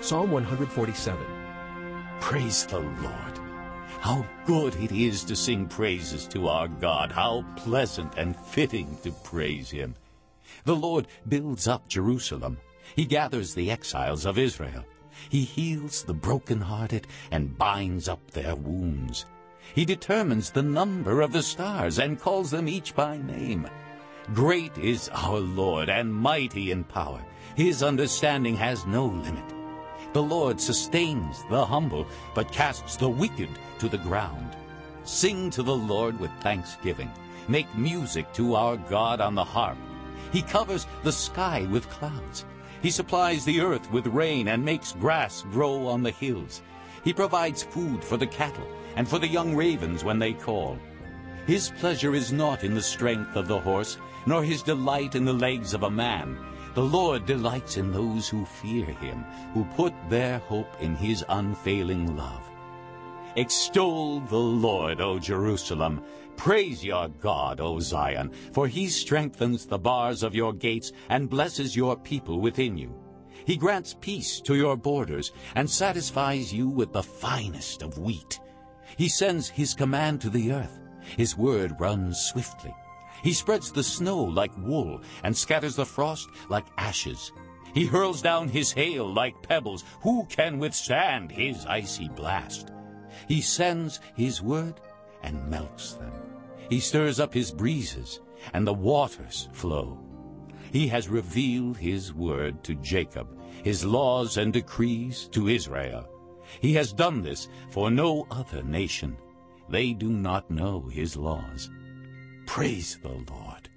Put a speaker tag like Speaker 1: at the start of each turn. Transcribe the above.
Speaker 1: Psalm 147.
Speaker 2: Praise the Lord. How good it is to sing praises to our God. How pleasant and fitting to praise him. The Lord builds up Jerusalem. He gathers the exiles of Israel. He heals the brokenhearted and binds up their wounds. He determines the number of the stars and calls them each by name. Great is our Lord and mighty in power. His understanding has no limit. The Lord sustains the humble, but casts the wicked to the ground. Sing to the Lord with thanksgiving. Make music to our God on the harp. He covers the sky with clouds. He supplies the earth with rain and makes grass grow on the hills. He provides food for the cattle and for the young ravens when they call. His pleasure is not in the strength of the horse, nor his delight in the legs of a man. The Lord delights in those who fear him, who put their hope in his unfailing love. Extol the Lord, O Jerusalem. Praise your God, O Zion, for he strengthens the bars of your gates and blesses your people within you. He grants peace to your borders and satisfies you with the finest of wheat. He sends his command to the earth. His word runs swiftly. He spreads the snow like wool and scatters the frost like ashes. He hurls down his hail like pebbles. Who can withstand his icy blast? He sends his word and melts them. He stirs up his breezes, and the waters flow. He has revealed his word to Jacob, his laws and decrees to Israel. He has done this for no other nation. They do not know his laws. Praise the Lord.